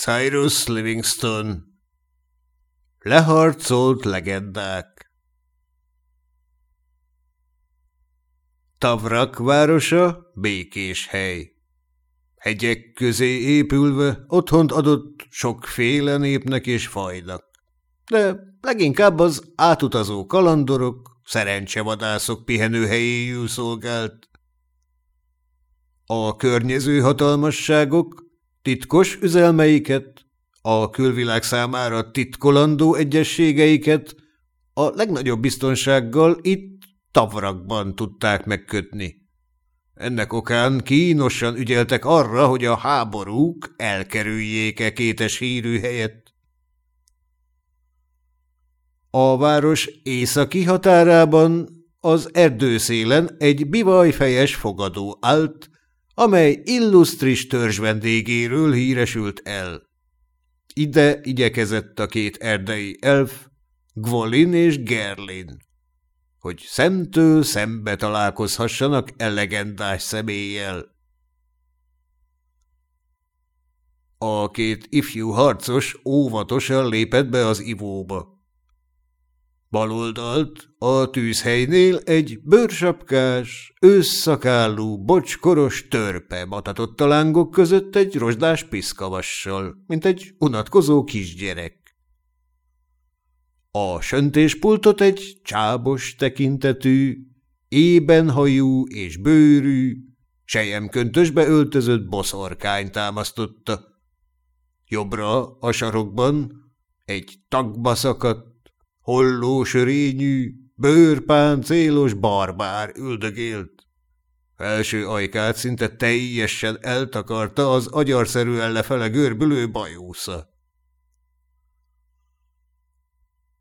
Cyrus Livingston Leharcolt legendák Tavrak városa békés hely. Hegyek közé épülve otthont adott sokféle népnek és fajnak. De leginkább az átutazó kalandorok, szerencsevadászok pihenőhelyéül szolgált. A környező hatalmasságok titkos üzelmeiket, a külvilág számára titkolandó egyességeiket a legnagyobb biztonsággal itt tavrakban tudták megkötni. Ennek okán kínosan ügyeltek arra, hogy a háborúk elkerüljék-e kétes hírű helyet. A város északi határában az erdőszélen egy bivajfejes fogadó állt, amely illusztris törzs vendégéről híresült el. Ide igyekezett a két erdei elf, Gvolin és Gerlin, hogy szemtől szembe találkozhassanak elegendás személlyel. A két ifjú harcos óvatosan lépett be az ivóba. Baloldalt a tűzhelynél egy bőrsapkás, ősszakállú, bocskoros törpe matatott a lángok között egy rozsdás piszkavassal, mint egy unatkozó kisgyerek. A söntéspultot egy csábos tekintetű, ébenhajú és bőrű, sejemköntösbe öltözött boszorkány támasztotta. Jobbra a sarokban egy tagba szakadt, hollósörényű, bőrpáncélos barbár üldögélt. Felső ajkát szinte teljesen eltakarta az agyarszerűen lefele görbülő bajósza.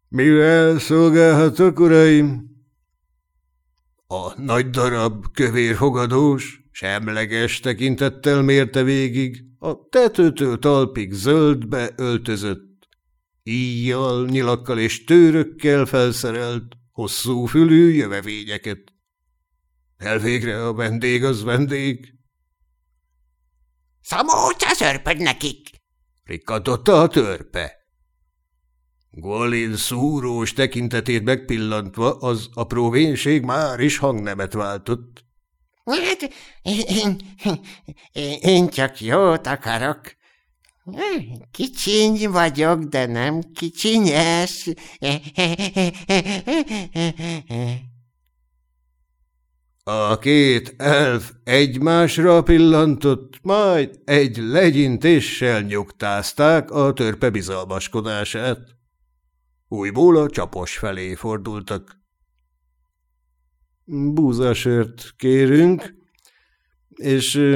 Mivel szolgálhatok, uraim? A nagy darab, kövér fogadós, semleges tekintettel mérte végig, a tetőtől talpig zöldbe öltözött íjjal, nyilakkal és tőrökkel felszerelt, hosszú fülű jövevényeket. Elvégre a vendég az vendég. Szamóca szörpöd nekik! Rikkantotta a törpe. Golin szúrós tekintetét megpillantva az apró vénség már is hangnemet váltott. Hát, én, én, én csak jót akarok. Kicsiny vagyok, de nem kicsinyes. A két elf egymásra pillantott, majd egy legyintéssel nyugtázták a törpe bizalmaskodását. Újból a csapos felé fordultak. Búzasört kérünk, és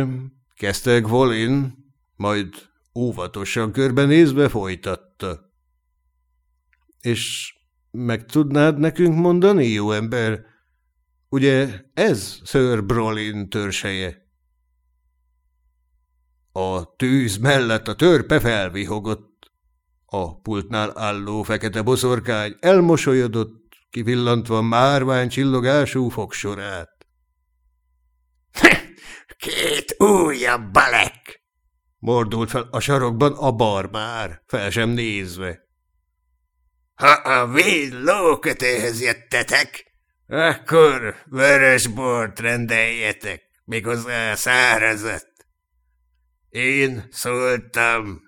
kezdte Gvolin, majd Óvatosan körbenézve folytatta. És meg tudnád nekünk mondani, jó ember? Ugye ez Sir Brolin törseje? A tűz mellett a törpe felvihogott. A pultnál álló fekete boszorkány elmosolyodott, kivillantva márvány csillogású fogsorát. – Két újabb balek! Mordult fel a sarokban a barbár, fel sem nézve. Ha a véd lókötéhez jöttetek, akkor vörös bort rendeljetek, méghozzá szárazat. Én szóltam.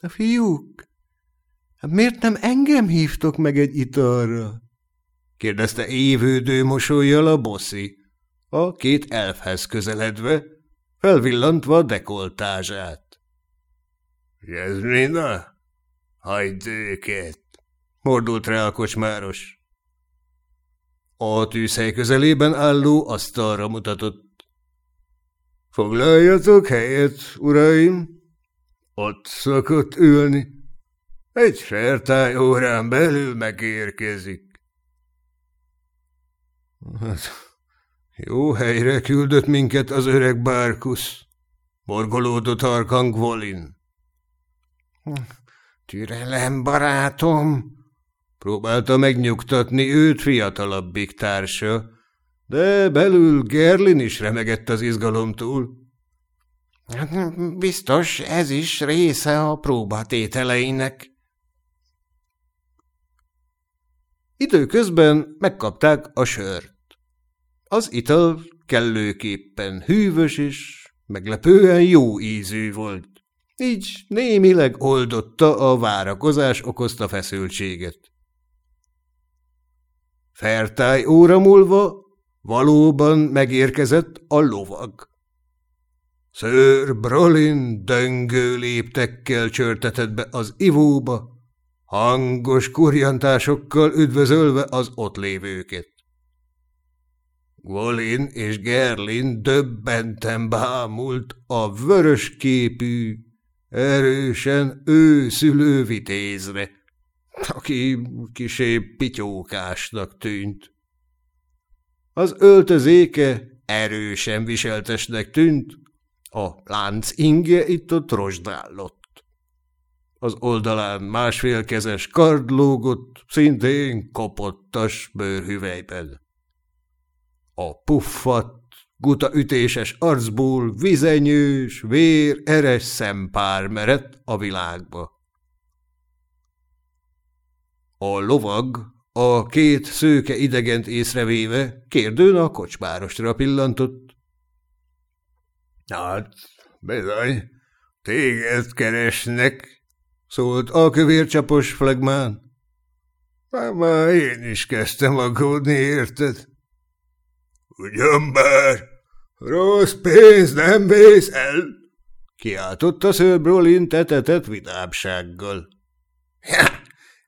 A fiúk, hát miért nem engem hívtok meg egy italra? kérdezte évődő mosolyjal a boszi, a két elfhez közeledve, felvillantva dekoltázsát. – Jezmina, hagyd őket! – mordult rá a kocsmáros. A tűzhely közelében álló asztalra mutatott. – Foglaljatok helyet, uraim! Ott szokott ülni. Egy fertály órán belül megérkezik. Hát, jó helyre küldött minket az öreg Bárkusz, morgolódott harkang Volin. Türelem, barátom, próbálta megnyugtatni őt fiatalabbik társa, de belül Gerlin is remegett az izgalomtól. Hát biztos ez is része a próbatételeinek. Időközben megkapták a sört. Az ital kellőképpen hűvös és meglepően jó ízű volt. Így némileg oldotta a várakozás okozta feszültséget. Fertály óra múlva valóban megérkezett a lovag. Ször Brolin döngő léptekkel csörtetett be az ivóba, hangos kurjantásokkal üdvözölve az ott lévőket. Gwolin és Gerlin döbbenten bámult a vörös képű, erősen őszülő vitézre, aki kisé pityókásnak tűnt. Az öltözéke erősen viseltesnek tűnt, a lánc inge itt-ott rozsdállott. Az oldalán másfélkezes kard lógott, szintén kopottas bőrhüvelyben. A puffat, guta ütéses arcból vizenyős, vér, eres szempár merett a világba. A lovag, a két szőke idegent észrevéve, kérdőn a kocsmárosra pillantott. Hát, bizony, téged keresnek, szólt a kövércsapos flagmán. Már én is kezdtem aggódni, érted? Ugyan bár, rossz pénz nem vész el, kiáltotta Sir Brolin tetetett vidámsággal.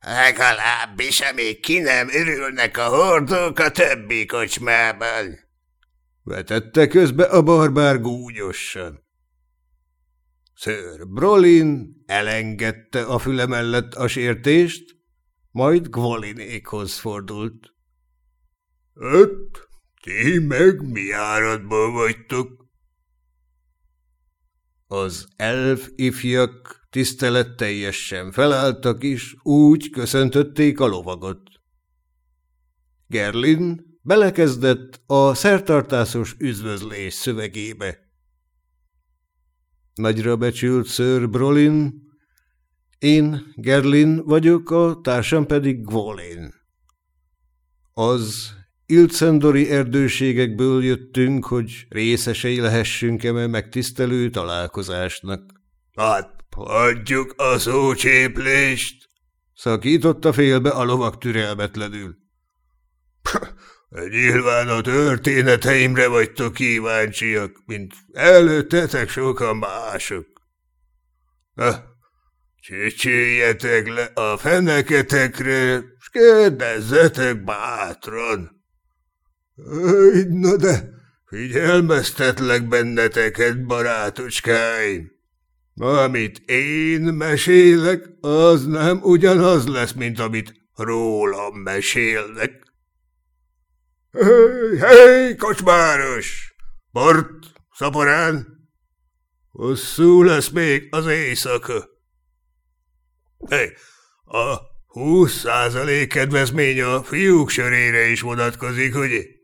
legalábbis amíg ki nem örülnek a hordók a többi kocsmában vetette közbe a barbár gúnyosan. Sir Brolin elengedte a füle mellett a sértést, majd Gwolinékhoz fordult. Öt, ti meg mi áradból vagytok? Az elf ifjak tiszteletteljesen felálltak is, úgy köszöntötték a lovagot. Gerlin Belekezdett a szertartásos üdvözlés szövegébe. Nagyra becsült Sir Brolin, én Gerlin vagyok, a társam pedig Gwolin. Az Ilcendori erdőségekből jöttünk, hogy részesei lehessünk eme megtisztelő találkozásnak. Hát, hagyjuk a szócséplést! Szakította félbe a lovak türelmetlenül. Nyilván a történeteimre vagytok kíváncsiak, mint előttetek sokan mások. Na, csicsiljetek le a feneketekre, s kérdezzetek bátran. Na de, figyelmeztetlek benneteket, barátocskáim. Amit én mesélek, az nem ugyanaz lesz, mint amit rólam mesélnek. Hé, hé, kocsmáros! Bort, szaporán! Hosszú lesz még az éjszaka. Hé, a húsz százalék kedvezmény a fiúk sörére is vonatkozik, ugye?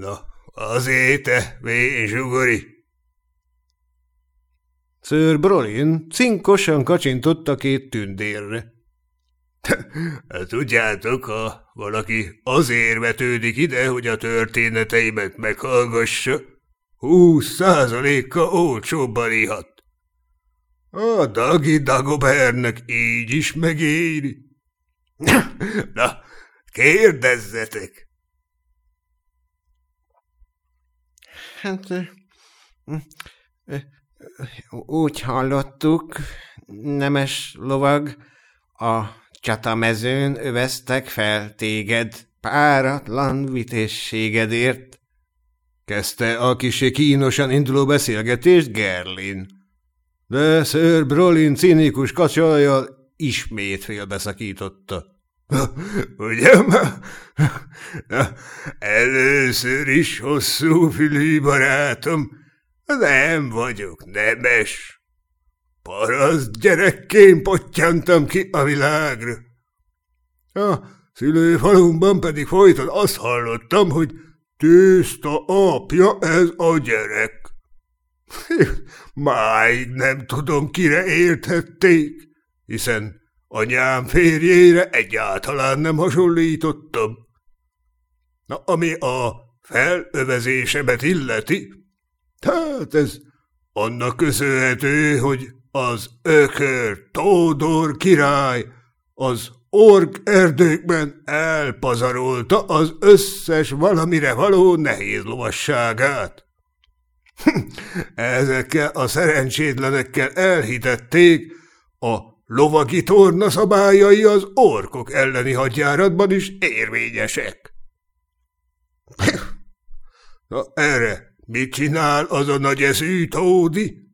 Na, azért te, vén zsugori! Sir Brolin cinkosan kacsintott a két tündérre. Tudjátok, ha valaki azért vetődik ide, hogy a történeteimet meghallgassa, húsz százaléka olcsóbban ihat. A Dagi Dagobernek így is megéri. Na, kérdezzetek! Hát, úgy hallottuk, nemes lovag, a Csatamezőn öveztek fel téged, páratlan vitészségedért. Kezdte a kisé kínosan induló beszélgetést Gerlin. De Sir Brolin cinikus kacsaja ismét félbeszakította. Ugye Először is hosszú fülű barátom, nem vagyok nemes. Paraszt gyerekként pottyantam ki a világra. A szülőfalumban pedig folyton azt hallottam, hogy tőzta apja ez a gyerek. Máig nem tudom, kire érthették, hiszen anyám férjére egyáltalán nem hasonlítottam. Na, ami a felövezésemet illeti, hát ez annak köszönhető, hogy az ökör Tódor király az ork erdőkben elpazarolta az összes valamire való nehéz lovasságát. Ezekkel a szerencsétlenekkel elhitették, a lovagi torna szabályai az orkok elleni hadjáratban is érvényesek. Na erre mit csinál az a nagy eszű Tódi?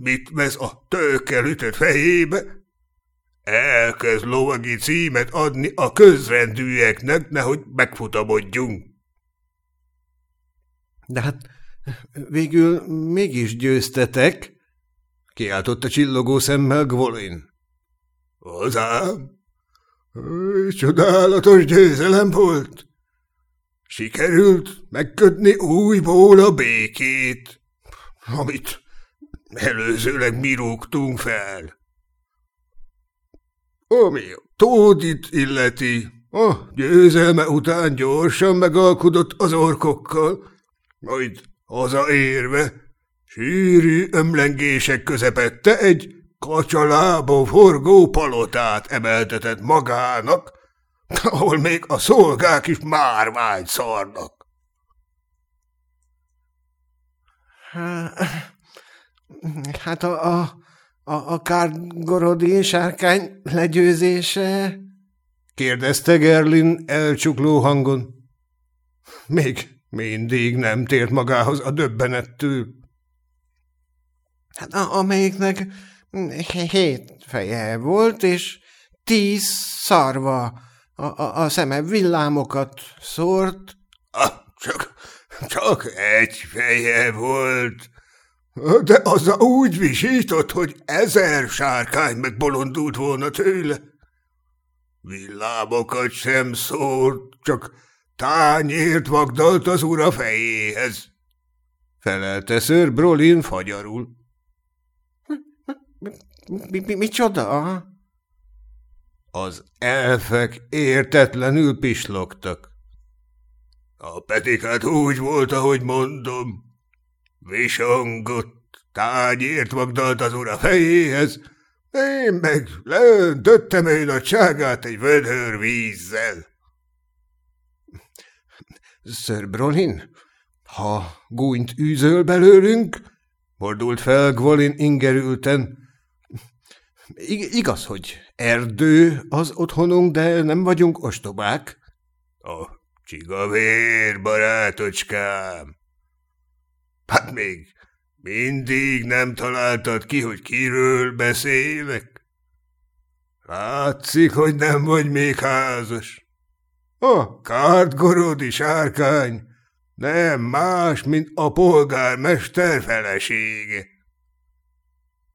Mit vesz a tőkkel ütött fejébe? Elkezd lovagi címet adni a közrendűeknek, nehogy megfutamodjunk. De hát végül mégis győztetek, kiáltotta csillogó szemmel Gvolin. Hazám? Csodálatos győzelem volt. Sikerült megkötni újból a békét, amit előzőleg mi rúgtunk fel. Ami Tódit illeti, a győzelme után gyorsan megalkudott az orkokkal, majd hazaérve sűrű ömlengések közepette egy kacsalába forgó palotát emeltetett magának, ahol még a szolgák is márvány szarnak. Hát a, a, a, a Kárgorodi sárkány legyőzése? kérdezte Gerlin elcsukló hangon. Még mindig nem tért magához a döbbenettől. Hát a, amelyiknek hét feje volt, és tíz szarva, a, a, a szeme villámokat szórt. Ah, csak, csak egy feje volt, de az úgy visított, hogy ezer sárkány megbolondult volna tőle. Villámokat sem szórt, csak tányért vagdalt az ura fejéhez. Felelte ször Brolin fagyarul. Mi, mi, mi csoda? Az elfek értetlenül pislogtak. A petikát úgy volt, ahogy mondom. Visongott, tányért vagdalt az ura fejéhez, én meg leöntöttem ő nagyságát egy vödör vízzel. Sir Brolin, ha gúnyt űzöl belőlünk, mordult fel Gvolin ingerülten. Igaz, hogy erdő az otthonunk, de nem vagyunk ostobák. A csigavér, barátocskám, Hát még mindig nem találtad ki, hogy kiről beszélek? Látszik, hogy nem vagy még házas. A kártgorodi sárkány nem más, mint a polgármester felesége.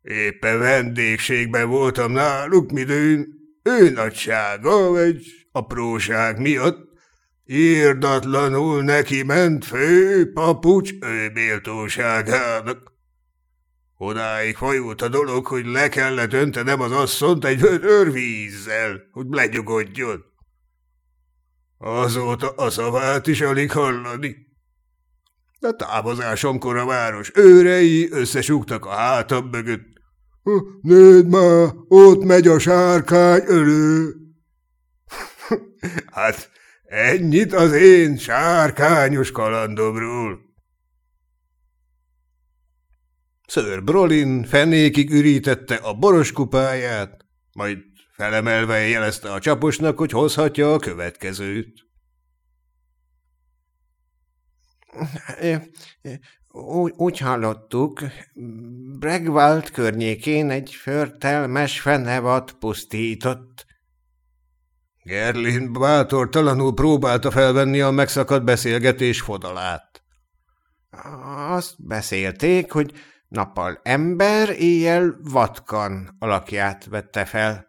Éppen vendégségben voltam náluk, midőn ő nagysága egy apróság miatt Írdatlanul neki ment fő papucs ő méltóságának. Odáig fajult a dolog, hogy le kellett öntenem az asszont egy örvízzel, hogy lenyugodjon. Azóta a szavát is alig hallani. A távozásomkor a város őrei összesugtak a hátam mögött. Nézd már, ott megy a sárkány ölő. hát Ennyit az én sárkányos kalandomról. Sir Brolin fenékig ürítette a boros kupáját, majd felemelve jelezte a csaposnak, hogy hozhatja a következőt. Úgy, úgy hallottuk, Bregwald környékén egy förtelmes fenevat pusztított, Gerlin bátortalanul próbálta felvenni a megszakadt beszélgetés fodalát. Azt beszélték, hogy nappal ember, éjjel vatkan alakját vette fel.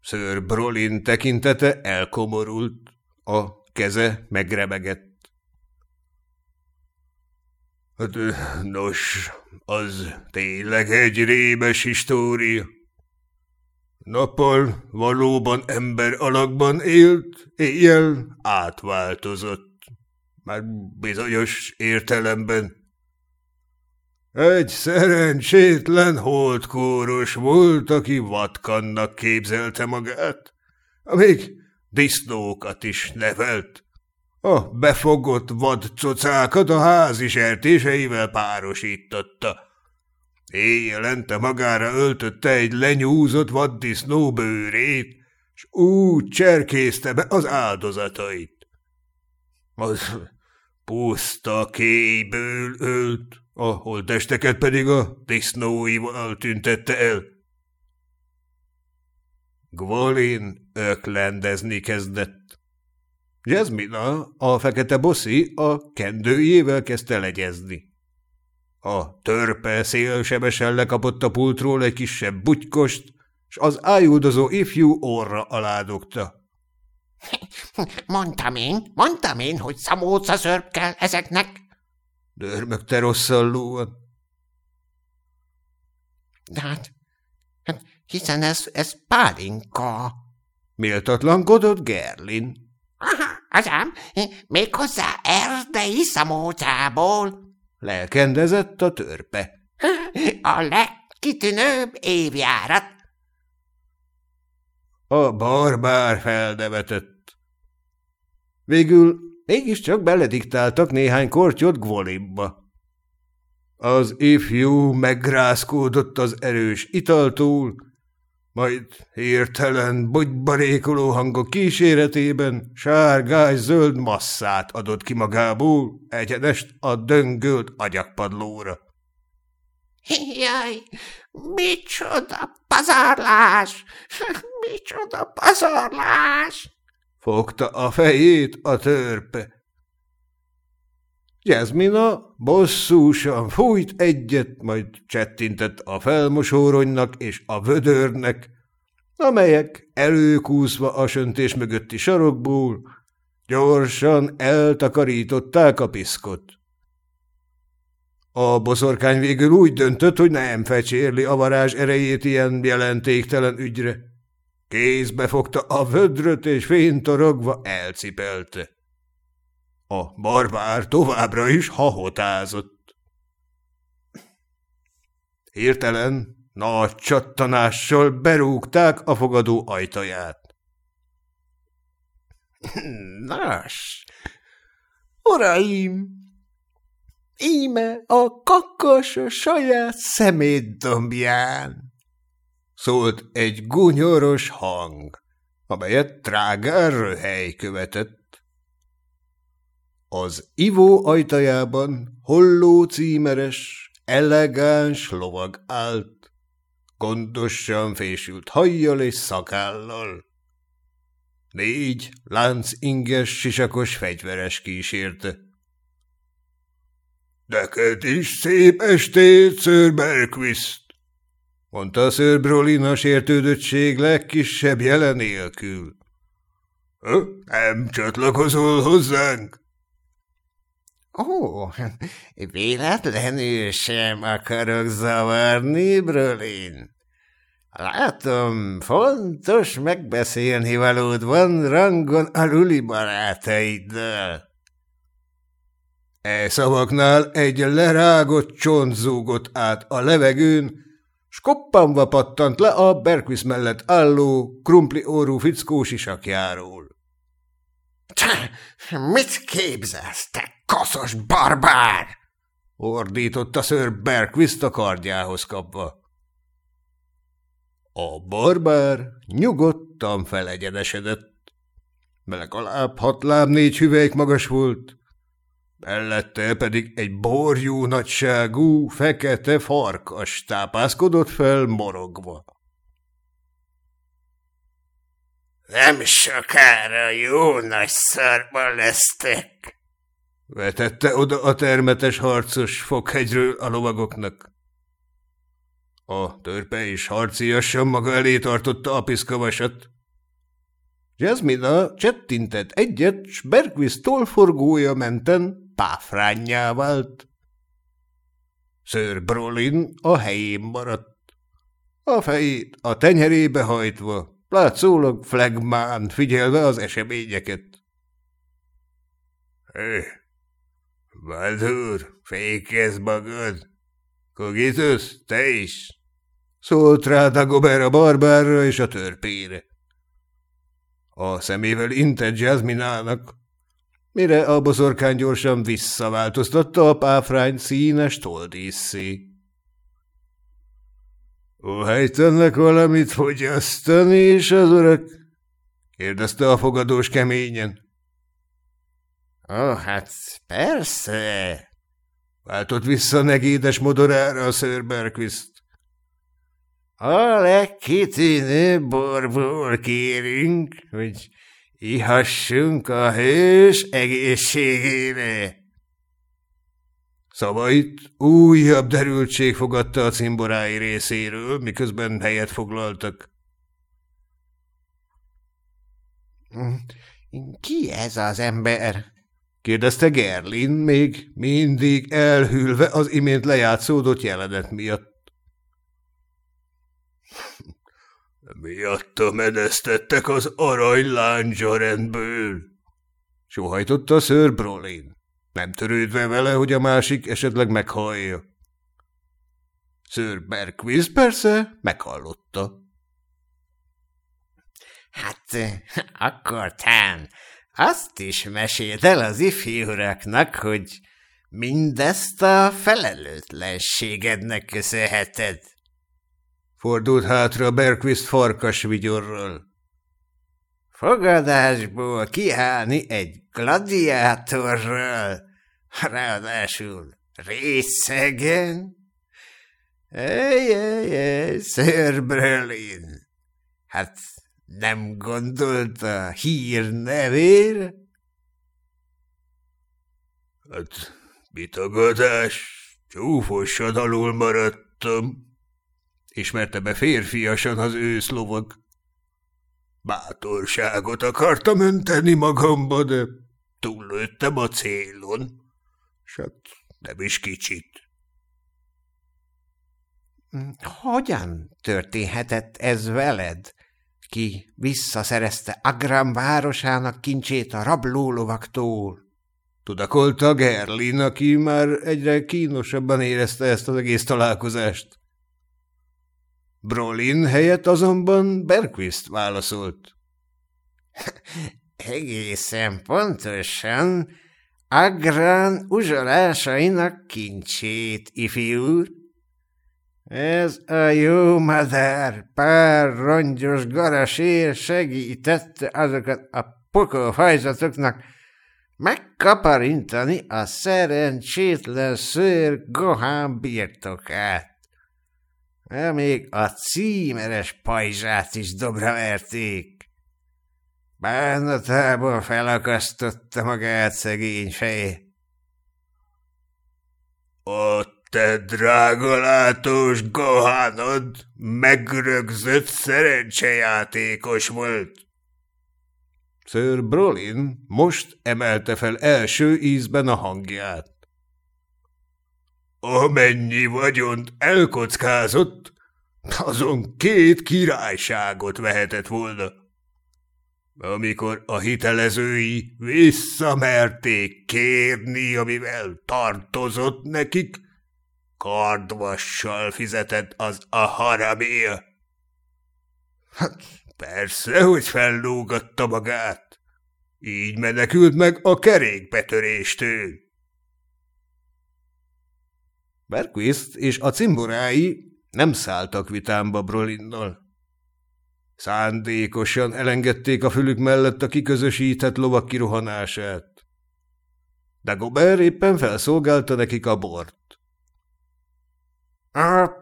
Ször Brolin tekintete elkomorult, a keze megrebegett. Hát, nos, az tényleg egy rémes história. Nappal valóban ember alakban élt, éjjel átváltozott. Már bizonyos értelemben. Egy szerencsétlen holdkóros volt, aki vatkannak képzelte magát, amíg disznókat is nevelt. A befogott vadcocákat a házi sertéseivel párosította. Éjjelente magára öltötte egy lenyúzott vaddisznó bőrét, s úgy cserkészte be az áldozatait. Az puszta kélyből ölt, a holtesteket pedig a disznóival tüntette el. Gvolin öklendezni kezdett. Jasmina, a fekete boszi, a kendőjével kezdte legyezni. A törpe szélsebesen lekapott a pultról egy kisebb butykost, s az ájuldozó ifjú orra aládogta. – Mondtam én, mondtam én, hogy szamóca szörp kell ezeknek! – dörmögte rosszallóan. – De hát, hát hiszen ez, ez pálinka! – méltatlankodott Gerlin. – Aha, azám, méghozzá erdei szamócából! lelkendezett a törpe. A legkitűnőbb évjárat. A barbár feldevetett. Végül mégiscsak belediktáltak néhány kortyot Gvolibba. Az ifjú megrázkódott az erős italtól, majd hirtelen bogybarékoló hangok kíséretében sárgás-zöld masszát adott ki magából, egyenest a döngölt agyakpadlóra. – Jaj, micsoda pazarlás! Micsoda pazarlás! – fogta a fejét a törpe. Jasmina bosszúsan fújt egyet, majd csettintett a felmosóronynak és a vödörnek, amelyek előkúszva a söntés mögötti sarokból gyorsan eltakarították a piszkot. A boszorkány végül úgy döntött, hogy nem fecsérli a varázs erejét ilyen jelentéktelen ügyre. Kézbe fogta a vödröt, és fénytorogva elcipelte. A barbár továbbra is hahotázott. Hirtelen nagy csattanással berúgták a fogadó ajtaját. Nos, uraim, íme a kakas a saját szemétdombján, szólt egy gunyoros hang, amelyet trágár röhely követett. Az ivó ajtajában holló címeres, elegáns lovag állt, gondosan fésült hajjal és szakállal. Négy inges sisakos fegyveres kísérte. – Neked is szép estét, Sir Berquist! – mondta Sir Brolin a sértődöttség legkisebb jelenélkül. – Nem csatlakozol hozzánk? Ó, véletlenül sem akarok zavarni, Brolin. Látom, fontos megbeszélni valód van rangon a ruli barátaiddal. E szavaknál egy lerágott csont zúgott át a levegőn, s koppanva pattant le a Berkvis mellett álló, krumpli órú fickó sisakjáról. – Mit képzelsz, te kaszos barbár! ordította Sir Berkvist a kardjához kapva. A barbár nyugodtan felegyenesedett. Legalább hat láb négy hüvelyk magas volt, mellette pedig egy borjú nagyságú, fekete farkas tápászkodott fel morogva. Nem sokára jó nagy szarba lesztek, vetette oda a termetes harcos fokhegyről a lovagoknak. A törpe is harciasan maga elé tartotta a piszkavasat. Jasmina csettintett egyet, s Bergvis tolforgója menten páfrányjá vált. Sir Brolin a helyén maradt. A fejét a tenyerébe hajtva, látszólag flagmán figyelve az eseményeket. Hé, Baldur, fékezz magad! Kogitus, te is! Szólt rá Dagober a barbárra és a törpére. A szemével intett Jasminának, mire a boszorkány gyorsan visszaváltoztatta a páfrány színes toldíszé. Óhajtanak valamit fogyasztani is az urak? kérdezte a fogadós keményen. Ó, hát persze, váltott vissza negédes modorára a Sir Berquist. A legkitűnőbb borból kérünk, hogy ihassunk a hős egészségére. Szavait újabb derültség fogadta a cimborái részéről, miközben helyet foglaltak. Ki ez az ember? Kérdezte Gerlin, még mindig elhűlve az imént lejátszódott jelenet miatt. Miatta menesztettek az aranyláncsa Sohajtotta Sir Brolin, nem törődve vele, hogy a másik esetleg meghallja. Sir Berquist persze meghallotta. Hát, akkor tán, azt is meséld el az ifjúraknak, hogy mindezt a felelőtlenségednek köszönheted. Fordult hátra Berquist farkas vigyorral. Fogadásból kiállni egy gladiátorral, ráadásul részegen? Ej, ej, ej, Sir Berlin, hát nem gondolt a hír nevére? Hát, bitagadás, csúfosan alul maradtam, ismerte be férfiasan az őszlovag. Bátorságot akartam önteni magamba, de túllőttem a célon, s hát nem is kicsit. Hogyan történhetett ez veled? Ki visszaszerezte Agram városának kincsét a rablólovaktól. Tudakolta Gerlin, aki már egyre kínosabban érezte ezt az egész találkozást. Brolin helyett azonban Berquist válaszolt. Egészen pontosan Agrán uzsolásainak kincsét, ifjú ez a jó madár pár rongyos garasér segítette azokat a pokolfajzatoknak megkaparintani a szerencsétlen szőr Gohán birtokát. De még a címeres pajzsát is dobra verték. Bánatából felakasztotta magát szegény fej. Ott te drága látós gohánod megrögzött szerencsejátékos volt. Sir Brolin most emelte fel első ízben a hangját. Amennyi vagyont elkockázott, azon két királyságot vehetett volna. Amikor a hitelezői visszamerték kérni, amivel tartozott nekik, Kardvassal fizetett az a haramia. Hát persze, hogy fellógatta magát. Így menekült meg a kerékbetöréstől. Berquist és a cimborái nem szálltak vitámba Brolinnal. Szándékosan elengedték a fülük mellett a kiközösített lovak kirohanását. De Gobert éppen felszolgálta nekik a bort.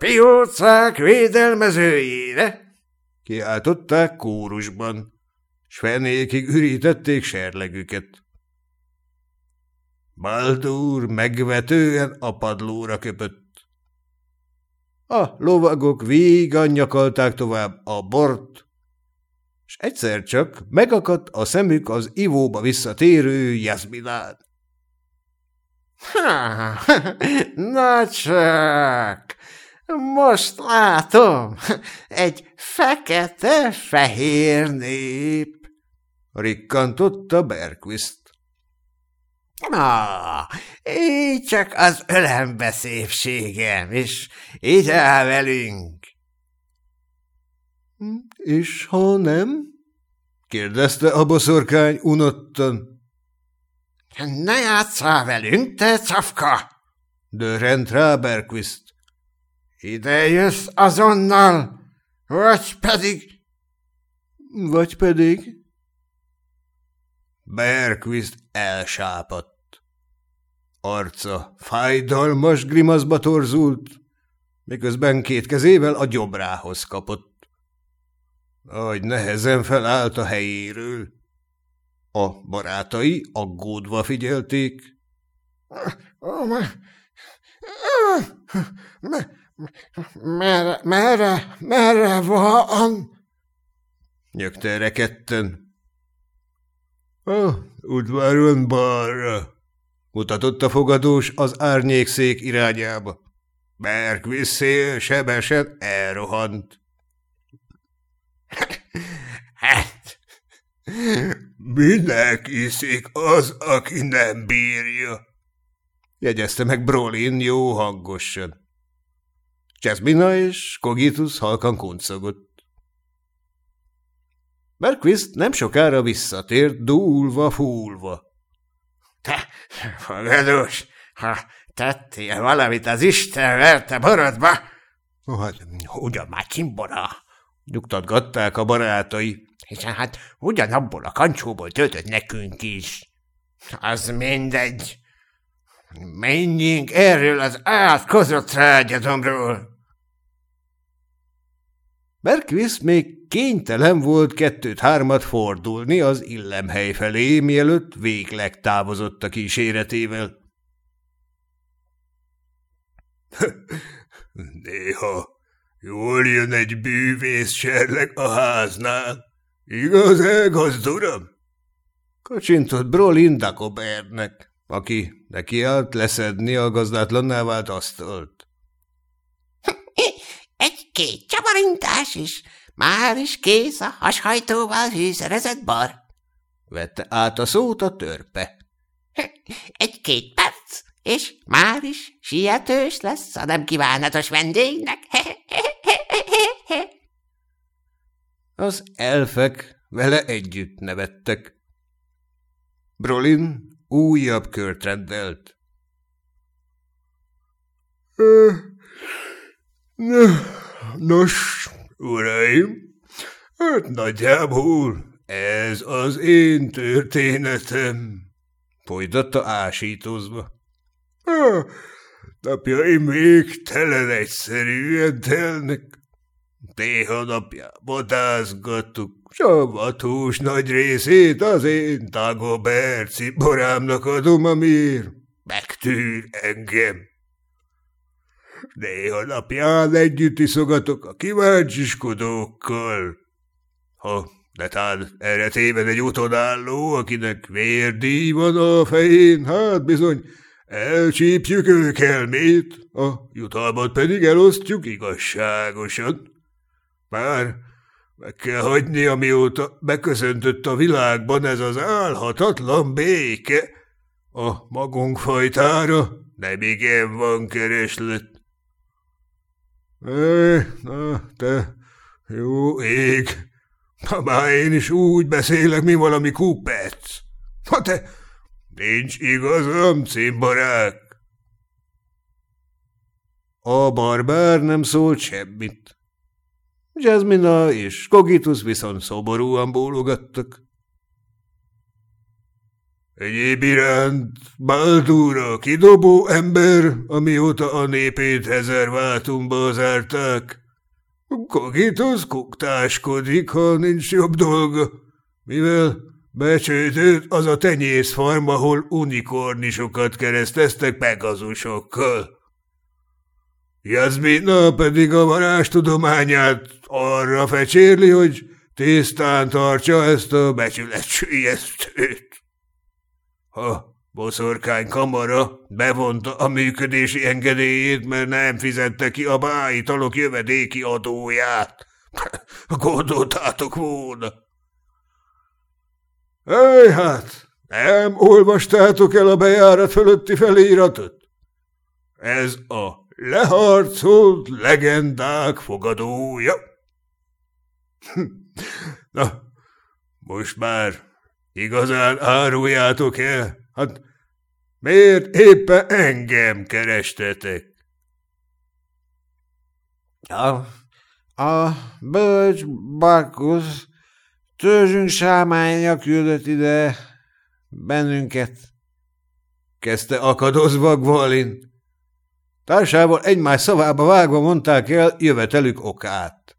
Piócák védelmezőjére! Kiáltották kórusban, s fenékig ürítették serlegüket. Baldur megvetően a padlóra köpött. A lovagok vígan nyakalták tovább a bort, s egyszer csak megakadt a szemük az ivóba visszatérő Jasminán. Na csak, most látom, egy fekete-fehér nép. Rikkantotta Berquist. Na, így csak az ölembe szépségem, és így áll velünk. És ha nem? kérdezte a boszorkány unottan. Ne játsszál velünk, te cafka! Dörrent rá Berquist. Ide jössz azonnal, vagy pedig... Vagy pedig... Berquist elsápadt. Arca fájdalmas grimaszba torzult, miközben két kezével a gyobrához kapott. Ahogy nehezen felállt a helyéről. A barátai aggódva figyelték. Merre, merre, merre van? Nyögte reketten. A udvaron balra, mutatott a fogadós az árnyékszék irányába. Berkvisz szél sebesen elrohant. Hát, minek iszik az, aki nem bírja? Jegyezte meg Brolin jó hangosan. Jasmina és Kogitus halkan kuncogott. Berquist nem sokára visszatért, dúlva, fúlva. – Te, fogadós, ha tettél valamit az Isten verte borodba, hát, ugyan már kimbora, nyugtatgatták a barátai. Hiszen hát ugyanabból a kancsóból töltött nekünk is. Az mindegy. Menjünk erről az átkozott trágyadomról. Berkvisz még kénytelen volt kettőt-hármat fordulni az illemhely felé, mielőtt végleg távozott a kíséretével. Néha jól jön egy bűvész serleg a háznál. Igaz, elgazd, uram? Kacsintott Brolin Dakobernek, aki neki állt leszedni a gazdátlanná vált asztalt. Egy-két csavarintás is, már is kész a hashajtóval hűszerezett bar. Vette át a szót a törpe. Egy-két perc, és már is sietős lesz a nem kívánatos vendégnek. Az elfek vele együtt nevettek. Brolin újabb kört rendelt. Nos, uraim, hát nagyjából ez az én történetem, folytatta ásítozva. Napjaim végtelen egyszerűen telnek. Néha s a vatús nagy részét az én Berci borámnak adom, amiért megtűr engem. Néha napján együtt iszogatok a kíváncsiskodókkal. Ha netán erre téved egy utodálló, akinek vérdíj van a fején, hát bizony elcsípjük ők elmét, a jutalmat pedig elosztjuk igazságosan. Már meg kell hagyni, amióta beköszöntött a világban ez az álhatatlan béke. A magunk fajtára nem igen van kereslet. É, na, te, jó ég, ha már én is úgy beszélek, mi valami kupec. Na te, nincs igazam, cimbarák. A barbár nem szólt semmit. Jasmina és Kogitus viszont szoborúan bólogattak. Egyéb iránt Baldúra kidobó ember, amióta a népét váltumba zárták. Kogitus kuktáskodik, ha nincs jobb dolga, mivel becsődött az a tenyészfarm, ahol unikornisokat kereszteztek pegazusokkal. Jazmina pedig a varázstudományát arra fecsérli, hogy tisztán tartsa ezt a becsületsülyeztőt. Ha boszorkány kamara bevonta a működési engedélyét, mert nem fizette ki a bájitalok jövedéki adóját. Gondoltátok volna. Ej, hát, nem olvastátok el a bejárat fölötti feliratot? Ez a leharcolt legendák fogadója. Na, most már igazán áruljátok el? Hát miért éppen engem kerestetek? A, a bölcs Barkusz törzsünk sámánja küldött ide bennünket, kezdte akadozva Gvalin. Társával egymás szavába vágva mondták el jövetelük okát.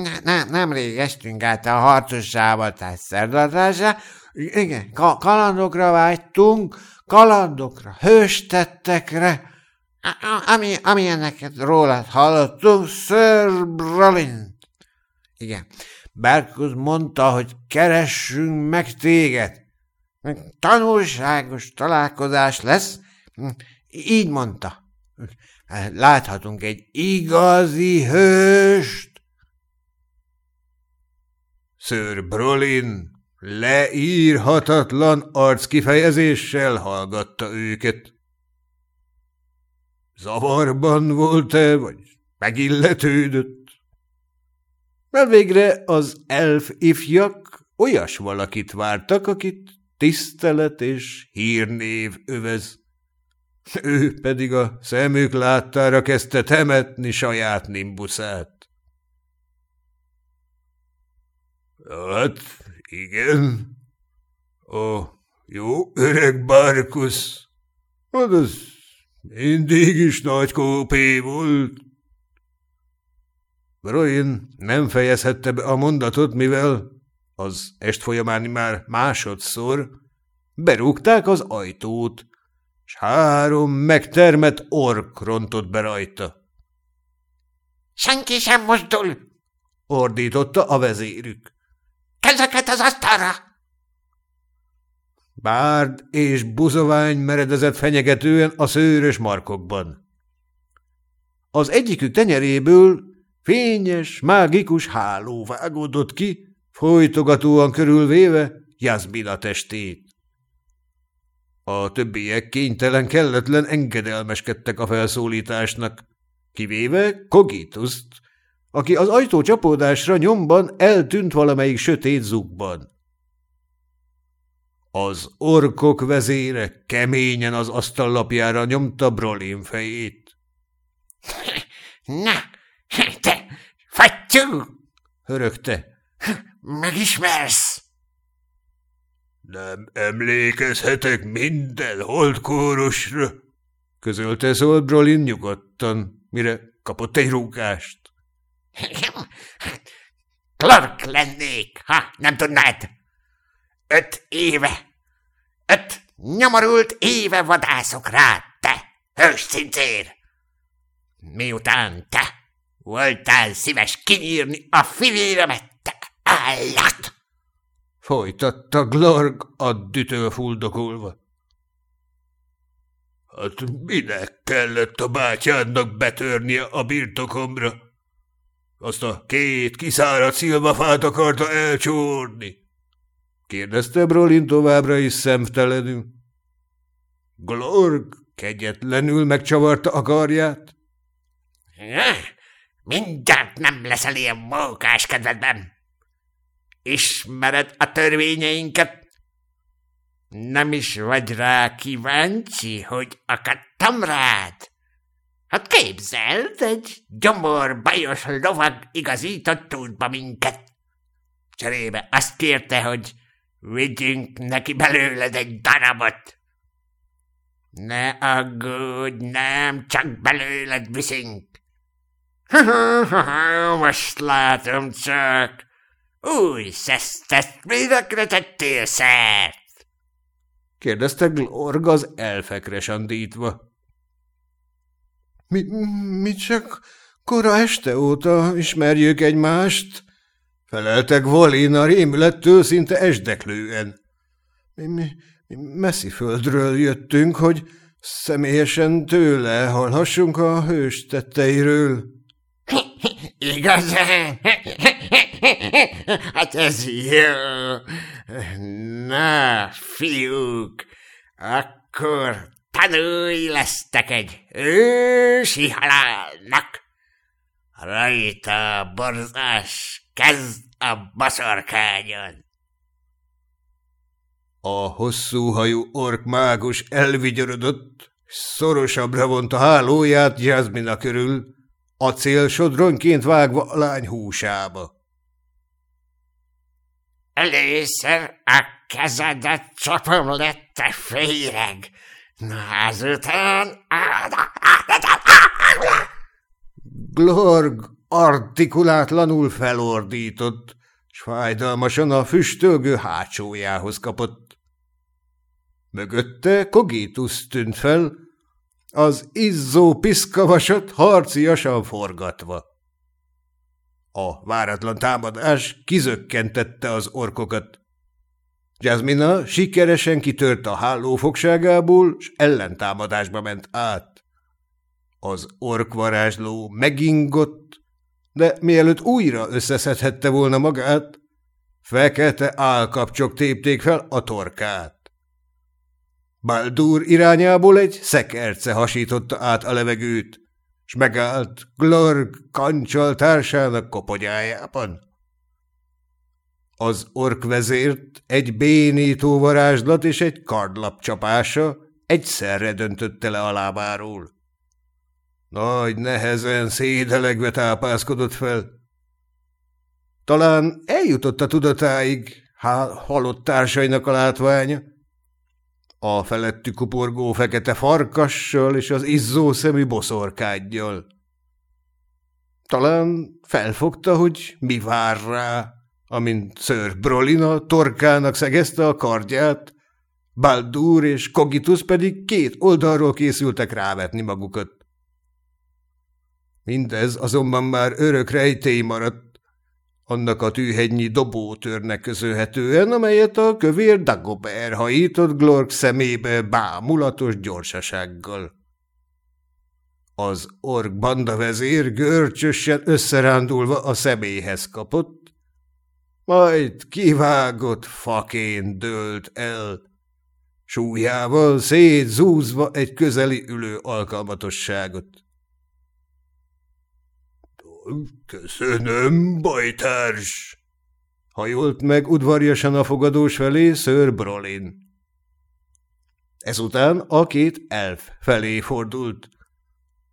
Ne, ne, nemrég estünk át a harcossával, tehát szerdatásra. Igen, ka kalandokra vágytunk, kalandokra, hőstettekre, ami, amilyeneket rólad hallottunk, Sir Brolin. Igen, Berkus mondta, hogy keressünk meg téged. Tanulságos találkozás lesz, így mondta. Láthatunk egy igazi hőst. Sir Brolin leírhatatlan arckifejezéssel hallgatta őket. Zavarban volt-e, vagy megilletődött? Mert végre az elf ifjak olyas valakit vártak, akit tisztelet és hírnév övez. Ő pedig a szemük láttára kezdte temetni saját nimbuszát. Hát, igen. A jó öreg Barkusz, hát az mindig is nagy kópé volt. Brian nem fejezhette be a mondatot, mivel az est folyamán már másodszor berúgták az ajtót, s három megtermett ork rontott be rajta. – Senki sem mozdul! – ordította a vezérük. – Kezeket az asztalra! Bárd és buzovány meredezett fenyegetően a szőrös markokban. Az egyikük tenyeréből fényes, mágikus háló vágódott ki, folytogatóan körülvéve Jazmina testét. A többiek kénytelen, kelletlen engedelmeskedtek a felszólításnak, kivéve Kogituszt, aki az ajtó csapódásra nyomban eltűnt valamelyik sötét zugban. Az orkok vezére keményen az asztallapjára nyomta Brolin fejét. – Na, te fattyú! – hörögte. – Megismersz! Nem emlékezhetek minden holdkórosra, közölte szólt Brolin nyugodtan, mire kapott egy rúgást. Clark lennék, ha nem tudnád. Öt éve, öt nyomorult éve vadászok rád, te, hőscincér. Miután te voltál szíves kinyírni a fivéremet, te állat! Folytatta Glorg addütől fuldokulva. Hát minek kellett a bátyádnak betörnie a birtokomra? Azt a két kiszáradt szilvafát akarta elcsórni. Kérdezte Brolin továbbra is szemtelenül. Glorg kegyetlenül megcsavarta a karját. Mindjárt nem leszel ilyen mókás kedvedben. Ismered a törvényeinket? Nem is vagy rá kíváncsi, hogy akadtam rád? Hát képzeld, egy gyomor bajos lovag igazított útba minket. Cserébe azt kérte, hogy vigyünk neki belőled egy darabot. Ne aggódj, nem, csak belőled viszünk. Most látom csak, új szesztesztmérekre tettél szert? kérdezte Glorg az elfekre sandítva. Mi, mi csak kora este óta ismerjük egymást? Feleltek Volina rémülettől szinte esdeklően. Mi, mi, Messzi földről jöttünk, hogy személyesen tőle hallhassunk a hős tetteiről. Igazán? Hát ez jó. Na, fiúk, akkor tanulj lesztek egy ősi halálnak. Rajta a borzás, kezd a baszorkányon. A hosszú hajú ork mágus elvigyorodott, szorosabbra vonta hálóját Jasmina körül, acél sodronként vágva a lány húsába. Először a kezedet csapom le, te féreg, na azután... Glorg artikulátlanul felordított, s fájdalmasan a füstölgő hátsójához kapott. Mögötte Kogitus tűnt fel, az izzó piszkavasat harciasan forgatva. A váratlan támadás kizökkentette az orkokat. Jasmina sikeresen kitört a hálófogságából, s ellentámadásba ment át. Az orkvarázsló megingott, de mielőtt újra összeszedhette volna magát, fekete állkapcsok tépték fel a torkát. Baldur irányából egy szekerce hasította át a levegőt, s megállt Glorg kancsal társának koponyájában. Az orkvezért egy bénító varázslat és egy kardlap csapása egyszerre döntötte le a lábáról. Nagy nehezen szédelegve tápászkodott fel. Talán eljutott a tudatáig há halott társainak a látványa, a felettük kuporgó fekete farkassal és az izzó szemű boszorkádjal. Talán felfogta, hogy mi vár rá, amint Sir Brolina torkának szegezte a kardját, Baldur és Kogitus pedig két oldalról készültek rávetni magukat. Mindez azonban már örök rejtély maradt, annak a tűhegynyi dobótörnek köszönhetően, amelyet a kövér Dagobert hajított Glork szemébe bámulatos gyorsasággal. Az ork banda vezér görcsösen összerándulva a személyhez kapott, majd kivágott faként dőlt el, súlyával szétzúzva egy közeli ülő alkalmatosságot. Köszönöm, bajtárs! Hajolt meg udvarjasan a fogadós felé Sir Brolin. Ezután a két elf felé fordult,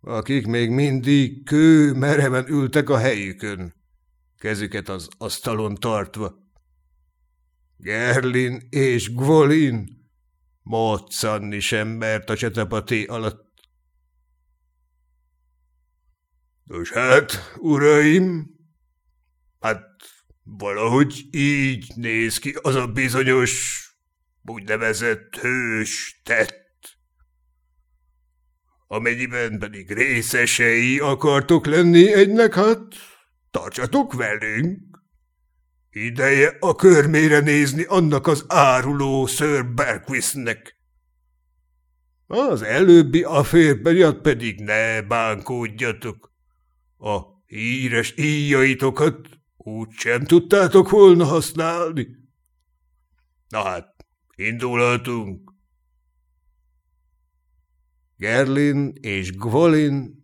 akik még mindig kő mereven ültek a helyükön, kezüket az asztalon tartva. Gerlin és Gvolin moccanni sem mert a csetepaté alatt. Nos hát, uraim, hát valahogy így néz ki az a bizonyos úgynevezett hős tett. Amennyiben pedig részesei akartok lenni egynek, hát tartsatok velünk. Ideje a körmére nézni annak az áruló Sir Berquistnek. Az előbbi afér pedig ne bánkódjatok. A híres íjaitokat úgy sem tudtátok volna használni. Na hát, indulhatunk. Gerlin és Gvolin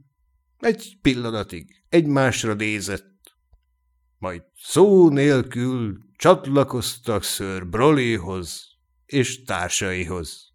egy pillanatig egymásra nézett, majd szó nélkül csatlakoztak ször Broléhoz és társaihoz.